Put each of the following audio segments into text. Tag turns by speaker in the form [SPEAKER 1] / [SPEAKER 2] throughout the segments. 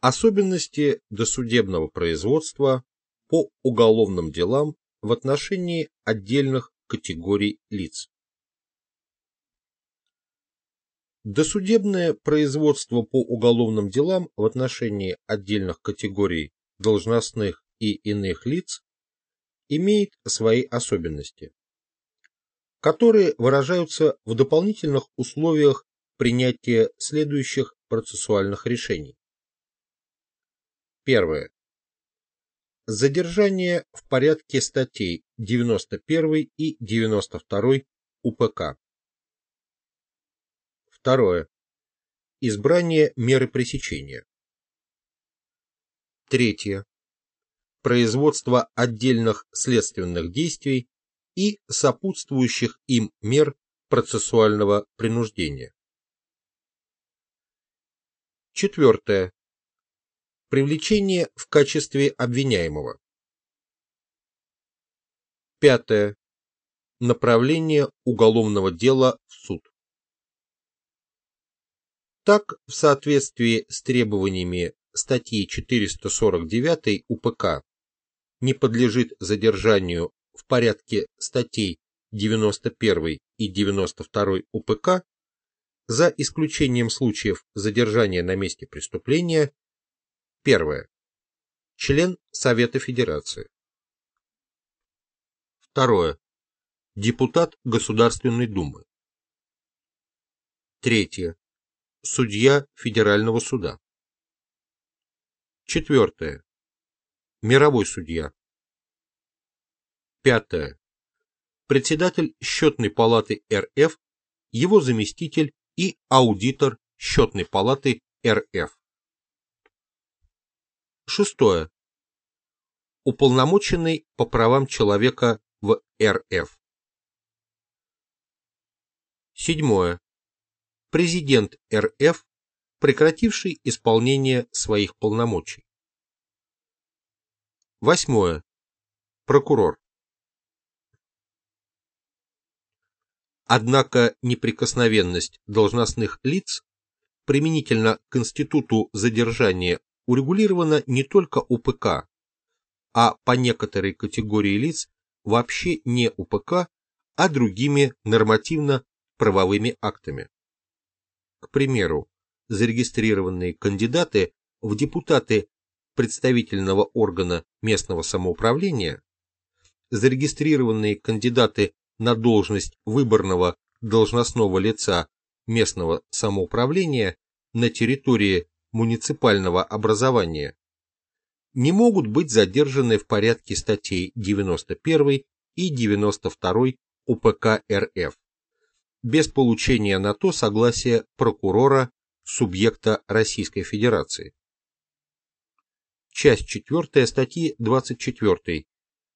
[SPEAKER 1] Особенности досудебного производства по уголовным делам в отношении отдельных категорий лиц. Досудебное производство по уголовным делам в отношении отдельных категорий должностных и иных лиц имеет свои особенности, которые выражаются в дополнительных условиях принятия следующих процессуальных решений. Первое. Задержание в порядке статей 91 и 92 УПК. Второе. Избрание меры пресечения. Третье. Производство отдельных следственных действий и сопутствующих им мер процессуального принуждения. Четвертое. Привлечение в качестве обвиняемого. Пятое. Направление уголовного дела в суд. Так, в соответствии с требованиями статьи 449 УПК, не подлежит задержанию в порядке статей 91 и 92 УПК за исключением случаев задержания на месте преступления. Первое. Член Совета Федерации. Второе. Депутат Государственной Думы. Третье. Судья Федерального суда. Четвертое. Мировой судья. Пятое. Председатель Счетной палаты РФ, его заместитель и аудитор Счетной палаты РФ. Шестое. Уполномоченный по правам человека в РФ. Седьмое. Президент РФ, прекративший исполнение своих полномочий. Восьмое. Прокурор. Однако неприкосновенность должностных лиц применительно к институту задержания урегулирована не только УПК, а по некоторой категории лиц вообще не УПК, а другими нормативно-правовыми актами. К примеру, зарегистрированные кандидаты в депутаты представительного органа местного самоуправления, зарегистрированные кандидаты на должность выборного должностного лица местного самоуправления на территории муниципального образования не могут быть задержаны в порядке статей 91 и 92 УПК РФ без получения на то согласия прокурора субъекта Российской Федерации. Часть 4 статьи 24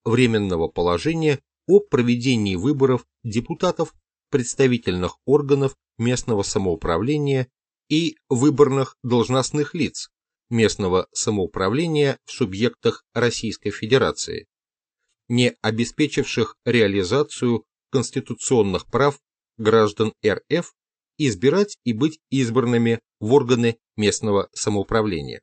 [SPEAKER 1] Временного положения о проведении выборов депутатов представительных органов местного самоуправления и выборных должностных лиц местного самоуправления в субъектах Российской Федерации, не обеспечивших реализацию конституционных прав граждан РФ избирать и быть избранными в органы местного самоуправления.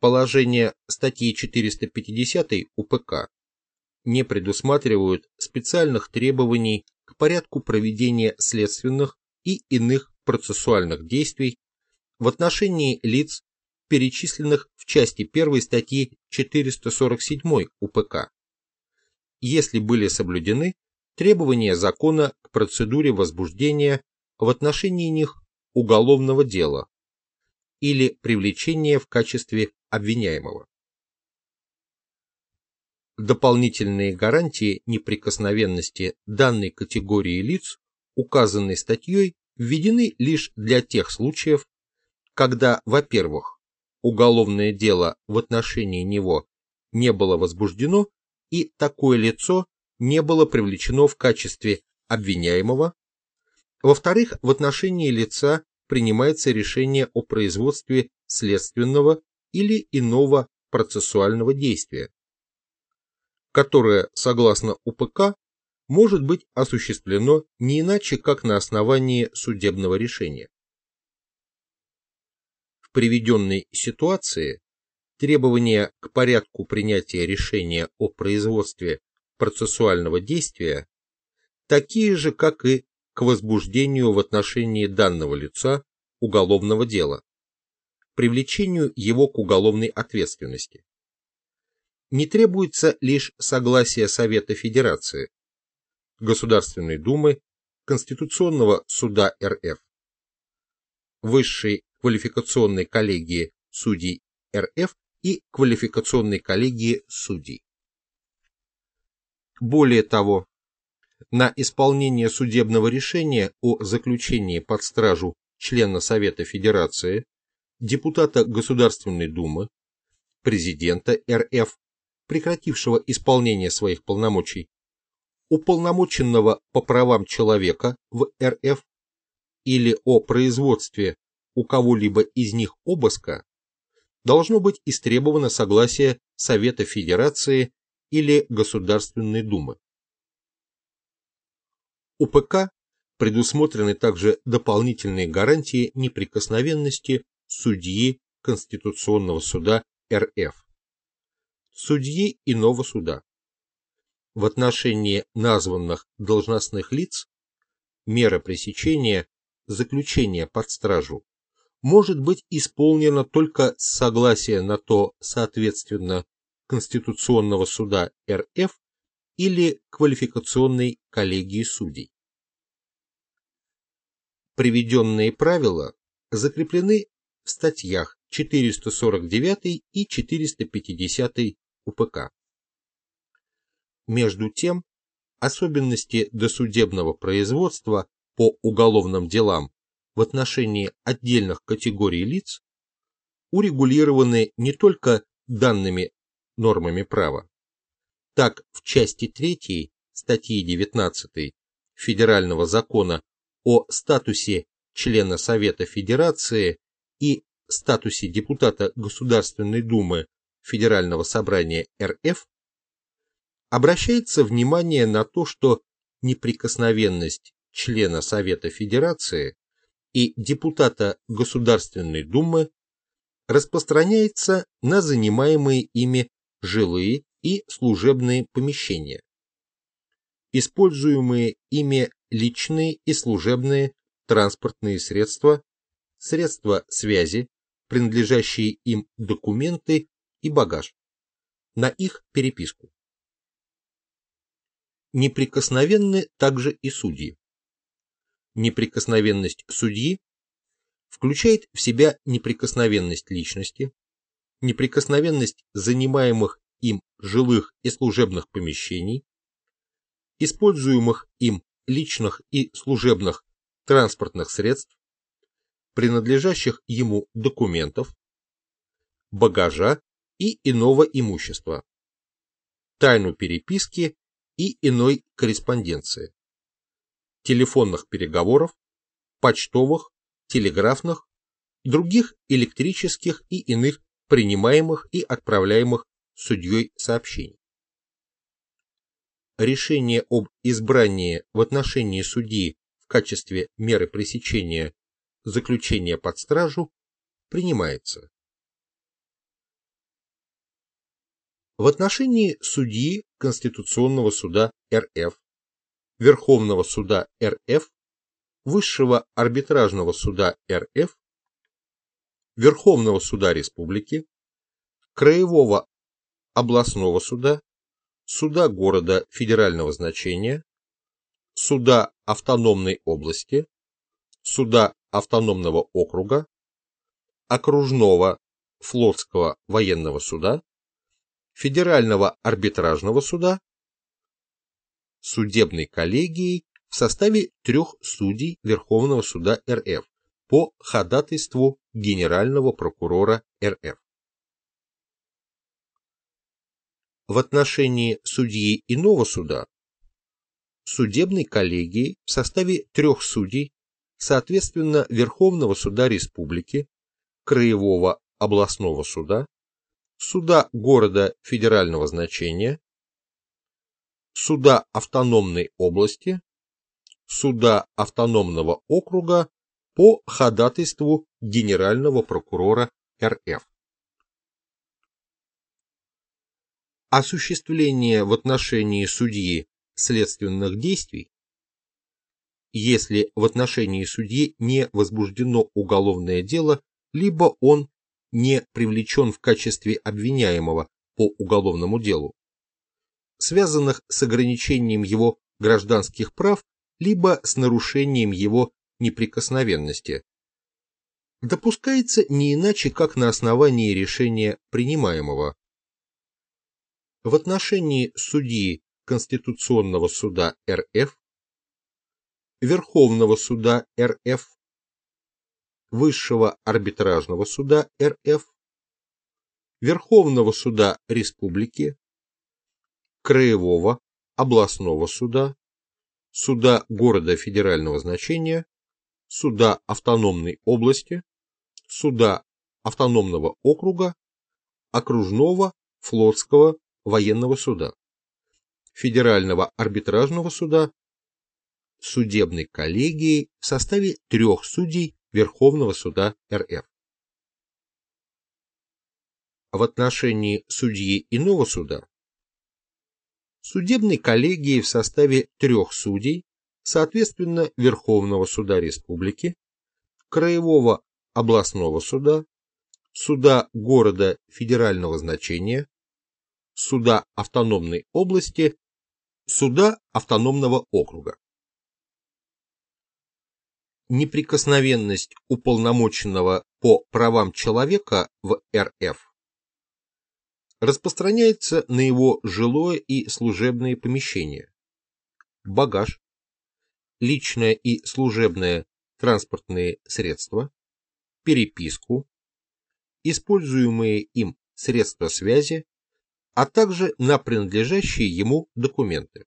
[SPEAKER 1] Положение статьи 450 УПК не предусматривают специальных требований к порядку проведения следственных и иных процессуальных действий в отношении лиц, перечисленных в части 1 статьи 447 УПК, если были соблюдены требования закона к процедуре возбуждения в отношении них уголовного дела или привлечения в качестве обвиняемого. Дополнительные гарантии неприкосновенности данной категории лиц, указанной статьей, введены лишь для тех случаев, когда, во-первых, уголовное дело в отношении него не было возбуждено и такое лицо не было привлечено в качестве обвиняемого, во-вторых, в отношении лица принимается решение о производстве следственного или иного процессуального действия, которое, согласно УПК, может быть осуществлено не иначе, как на основании судебного решения. приведенной ситуации требования к порядку принятия решения о производстве процессуального действия такие же, как и к возбуждению в отношении данного лица уголовного дела, привлечению его к уголовной ответственности. Не требуется лишь согласие Совета Федерации, Государственной Думы, Конституционного суда РФ, Высшей квалификационной коллегии судей РФ и квалификационной коллегии судей. Более того, на исполнение судебного решения о заключении под стражу члена Совета Федерации, депутата Государственной Думы, президента РФ, прекратившего исполнение своих полномочий, уполномоченного по правам человека в РФ или о производстве у кого-либо из них обыска, должно быть истребовано согласие Совета Федерации или Государственной Думы. У ПК предусмотрены также дополнительные гарантии неприкосновенности судьи Конституционного суда РФ, судьи иного суда. В отношении названных должностных лиц мера пресечения заключения под стражу может быть исполнена только с согласия на то, соответственно, Конституционного суда РФ или квалификационной коллегии судей. Приведенные правила закреплены в статьях 449 и 450 УПК. Между тем, особенности досудебного производства по уголовным делам в отношении отдельных категорий лиц урегулированы не только данными нормами права, так в части 3 статьи 19 Федерального закона о статусе члена Совета Федерации и статусе депутата Государственной Думы Федерального собрания РФ обращается внимание на то, что неприкосновенность члена Совета Федерации и депутата Государственной Думы распространяется на занимаемые ими жилые и служебные помещения, используемые ими личные и служебные транспортные средства, средства связи, принадлежащие им документы и багаж, на их переписку. Неприкосновенны также и судьи. Неприкосновенность судьи включает в себя неприкосновенность личности, неприкосновенность занимаемых им жилых и служебных помещений, используемых им личных и служебных транспортных средств, принадлежащих ему документов, багажа и иного имущества, тайну переписки и иной корреспонденции телефонных переговоров, почтовых, телеграфных, других электрических и иных принимаемых и отправляемых судьей сообщений. Решение об избрании в отношении судьи в качестве меры пресечения заключения под стражу принимается. В отношении судьи Конституционного суда РФ Верховного суда РФ, Высшего арбитражного суда РФ, Верховного суда Республики, Краевого областного суда, суда города федерального значения, суда автономной области, суда автономного округа, окружного флотского военного суда, федерального арбитражного суда судебной коллегией в составе трех судей Верховного суда РФ по ходатайству Генерального прокурора РФ. В отношении судьи иного суда судебной коллегии в составе трех судей, соответственно Верховного суда Республики, Краевого областного суда, суда города федерального значения, суда автономной области, суда автономного округа по ходатайству Генерального прокурора РФ. Осуществление в отношении судьи следственных действий, если в отношении судьи не возбуждено уголовное дело, либо он не привлечен в качестве обвиняемого по уголовному делу, связанных с ограничением его гражданских прав, либо с нарушением его неприкосновенности, допускается не иначе, как на основании решения принимаемого. В отношении судьи Конституционного суда РФ, Верховного суда РФ, Высшего арбитражного суда РФ, Верховного суда Республики, Краевого, областного суда, суда города федерального значения, суда автономной области, суда автономного округа, окружного, флотского, военного суда, федерального арбитражного суда, судебной коллегии в составе трех судей Верховного суда РФ. В отношении судьи иного суда судебной коллегии в составе трех судей, соответственно Верховного суда Республики, Краевого областного суда, суда города федерального значения, суда автономной области, суда автономного округа неприкосновенность уполномоченного по правам человека в РФ распространяется на его жилое и служебные помещения, багаж, личное и служебное транспортные средства, переписку, используемые им средства связи, а также на принадлежащие ему документы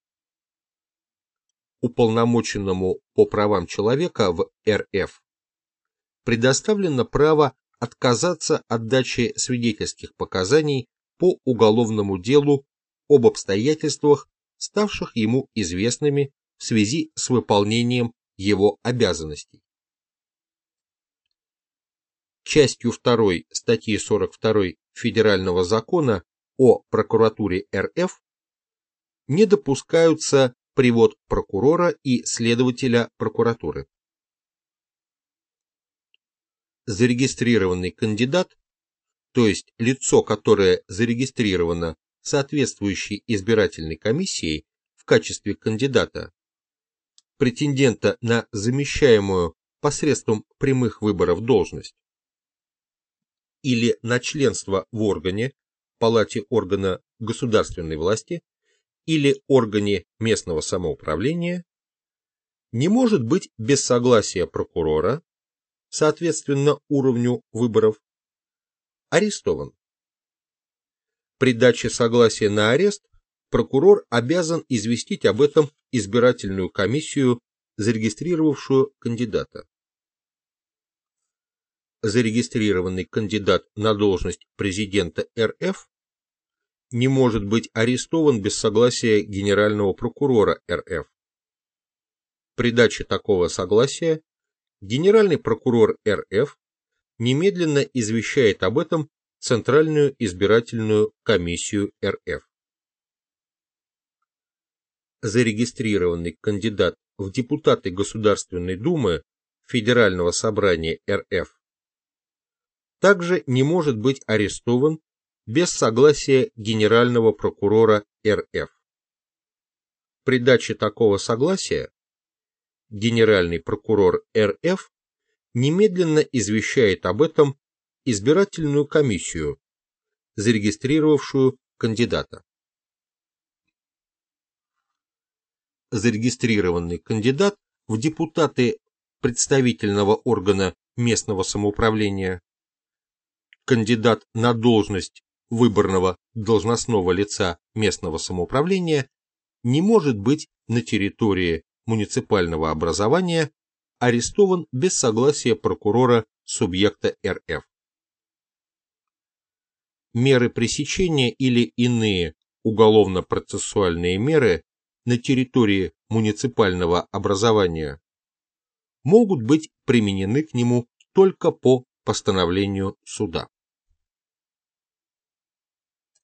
[SPEAKER 1] уполномоченному по правам человека в РФ предоставлено право отказаться от дачи свидетельских показаний по уголовному делу об обстоятельствах, ставших ему известными в связи с выполнением его обязанностей. Частью 2 статьи 42 Федерального закона о прокуратуре РФ не допускаются привод прокурора и следователя прокуратуры. Зарегистрированный кандидат, то есть лицо, которое зарегистрировано соответствующей избирательной комиссией в качестве кандидата, претендента на замещаемую посредством прямых выборов должность, или на членство в органе, палате органа государственной власти или органе местного самоуправления не может быть без согласия прокурора, соответственно уровню выборов, арестован. При даче согласия на арест прокурор обязан известить об этом избирательную комиссию, зарегистрировавшую кандидата. Зарегистрированный кандидат на должность президента РФ не может быть арестован без согласия генерального прокурора РФ. При даче такого согласия генеральный прокурор РФ немедленно извещает об этом Центральную избирательную комиссию РФ. Зарегистрированный кандидат в депутаты Государственной Думы Федерального собрания РФ также не может быть арестован без согласия генерального прокурора РФ. При даче такого согласия генеральный прокурор РФ немедленно извещает об этом избирательную комиссию, зарегистрировавшую кандидата. Зарегистрированный кандидат в депутаты представительного органа местного самоуправления, кандидат на должность выборного должностного лица местного самоуправления не может быть на территории муниципального образования арестован без согласия прокурора субъекта РФ. Меры пресечения или иные уголовно-процессуальные меры на территории муниципального образования могут быть применены к нему только по постановлению суда.